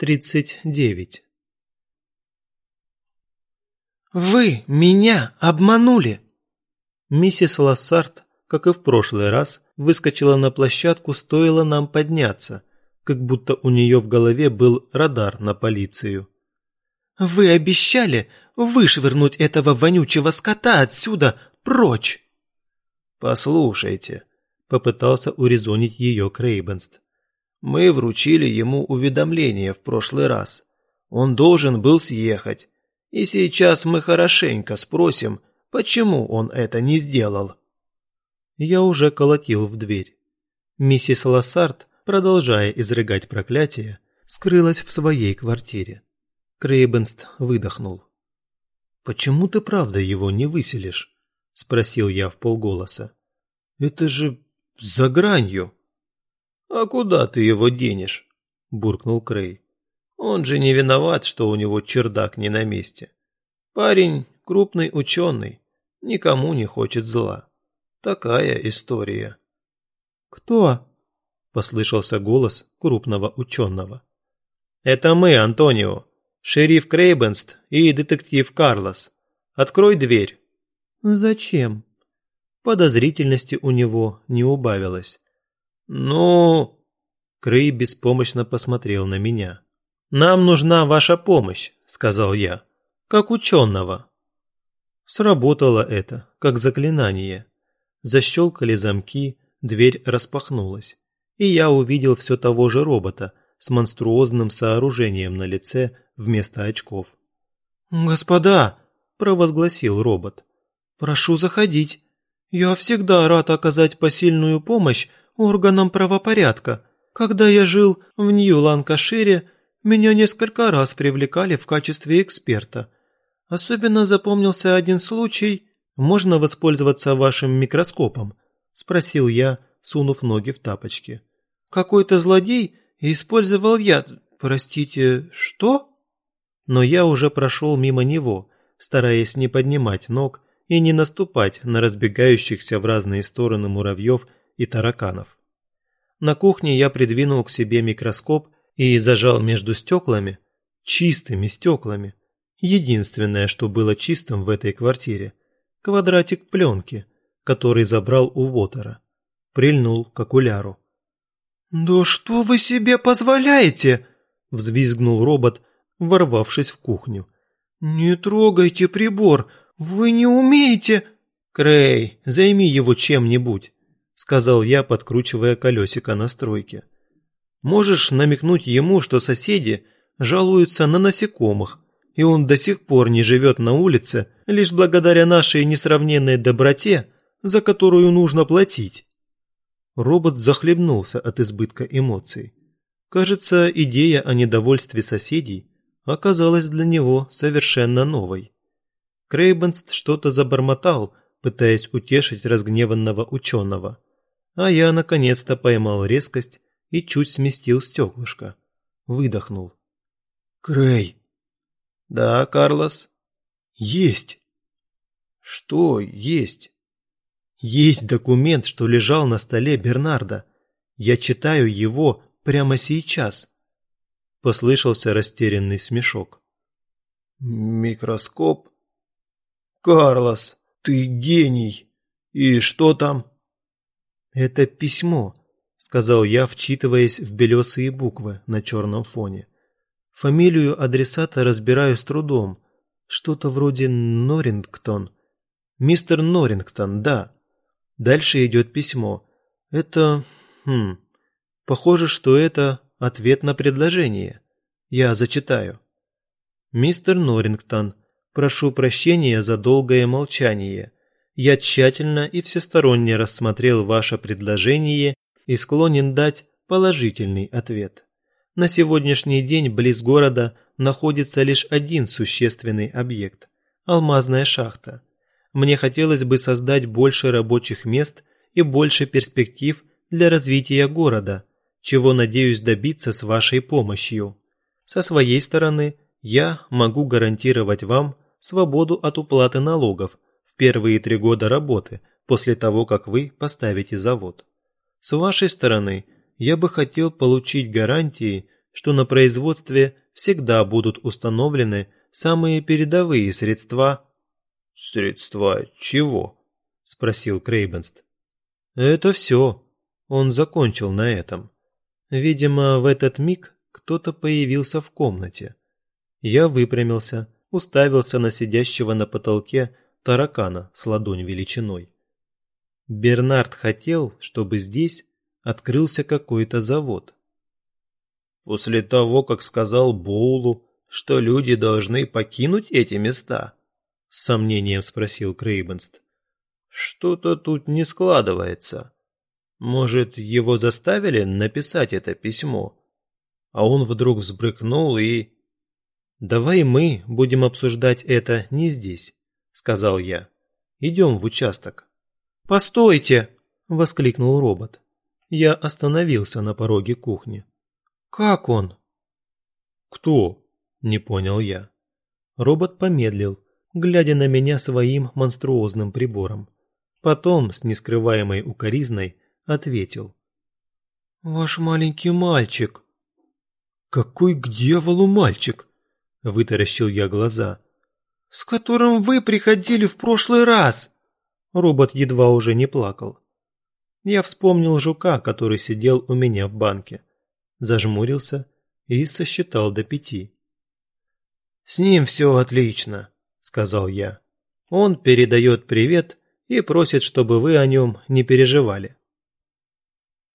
39. «Вы меня обманули!» Миссис Лассард, как и в прошлый раз, выскочила на площадку, стоило нам подняться, как будто у нее в голове был радар на полицию. «Вы обещали вышвырнуть этого вонючего скота отсюда прочь!» «Послушайте», — попытался урезонить ее Крейбенст. Мы вручили ему уведомление в прошлый раз. Он должен был съехать. И сейчас мы хорошенько спросим, почему он это не сделал. Я уже колотил в дверь. Миссис Лассард, продолжая изрыгать проклятие, скрылась в своей квартире. Крейбенст выдохнул. «Почему ты правда его не выселишь?» – спросил я в полголоса. «Это же за гранью!» «А куда ты его денешь?» – буркнул Крей. «Он же не виноват, что у него чердак не на месте. Парень крупный ученый, никому не хочет зла. Такая история». «Кто?» – послышался голос крупного ученого. «Это мы, Антонио, шериф Крейбенст и детектив Карлос. Открой дверь». «Зачем?» Подозрительности у него не убавилось. «Ну...» Крей беспомощно посмотрел на меня. «Нам нужна ваша помощь», — сказал я, — «как ученого». Сработало это, как заклинание. Защелкали замки, дверь распахнулась, и я увидел все того же робота с монструозным сооружением на лице вместо очков. «Господа!» – провозгласил робот. «Прошу заходить. Я всегда рад оказать посильную помощь органам правопорядка. Когда я жил в Нью-Ланкашире, меня несколько раз привлекали в качестве эксперта. Особенно запомнился один случай. Можно воспользоваться вашим микроскопом? спросил я, сунув ноги в тапочки. Какой-то злодей использовал яд. Простите, что? Но я уже прошел мимо него, стараясь не поднимать ног и не наступать на разбегающихся в разные стороны муравьев и тараканов. На кухне я придвинул к себе микроскоп и зажал между стеклами, чистыми стеклами, единственное, что было чистым в этой квартире, квадратик пленки, который забрал у Вотера. Прильнул к окуляру. «Да что вы себе позволяете?» – взвизгнул робот, ворвавшись в кухню. «Не трогайте прибор, вы не умеете...» «Крей, займи его чем-нибудь», сказал я, подкручивая колесико настройки. Можешь намекнуть ему, что соседи жалуются на насекомых, и он до сих пор не живет на улице лишь благодаря нашей несравненной доброте, за которую нужно платить. Робот захлебнулся от избытка эмоций. Кажется, идея о недовольстве соседей оказалась для него совершенно новой. Крейбенст что-то забормотал, пытаясь утешить разгневанного ученого а я наконец-то поймал резкость и чуть сместил стеклышко. Выдохнул. «Крей!» «Да, Карлос?» «Есть!» «Что есть?» «Есть документ, что лежал на столе Бернарда. Я читаю его прямо сейчас». Послышался растерянный смешок. «Микроскоп?» «Карлос, ты гений! И что там?» «Это письмо», — сказал я, вчитываясь в белесые буквы на черном фоне. «Фамилию адресата разбираю с трудом. Что-то вроде Норрингтон. Мистер Норрингтон, да. Дальше идет письмо. Это... Хм... Похоже, что это ответ на предложение. Я зачитаю. Мистер Норрингтон, прошу прощения за долгое молчание. Я тщательно и всесторонне рассмотрел ваше предложение и склонен дать положительный ответ. На сегодняшний день близ города находится лишь один существенный объект – алмазная шахта. Мне хотелось бы создать больше рабочих мест и больше перспектив для развития города, чего надеюсь добиться с вашей помощью. Со своей стороны, я могу гарантировать вам свободу от уплаты налогов – в первые три года работы после того, как вы поставите завод. С вашей стороны, я бы хотел получить гарантии, что на производстве всегда будут установлены самые передовые средства. Средства чего? спросил Крейбенст. Это все. Он закончил на этом. Видимо, в этот миг кто-то появился в комнате. Я выпрямился, уставился на сидящего на потолке таракана с ладонь величиной. Бернард хотел, чтобы здесь открылся какой-то завод. После того, как сказал Боулу, что люди должны покинуть эти места, с сомнением спросил Крейбенст. Что-то тут не складывается. Может, его заставили написать это письмо? А он вдруг взбрыкнул и... «Давай мы будем обсуждать это не здесь», — сказал я. «Идем в участок». «Постойте!» — воскликнул робот. Я остановился на пороге кухни. «Как он?» «Кто?» – не понял я. Робот помедлил, глядя на меня своим монструозным прибором. Потом, с нескрываемой укоризной, ответил. «Ваш маленький мальчик». «Какой к дьяволу мальчик?» – вытаращил я глаза. «С которым вы приходили в прошлый раз!» Робот едва уже не плакал. Я вспомнил жука, который сидел у меня в банке зажмурился и сосчитал до пяти. «С ним все отлично», — сказал я. «Он передает привет и просит, чтобы вы о нем не переживали».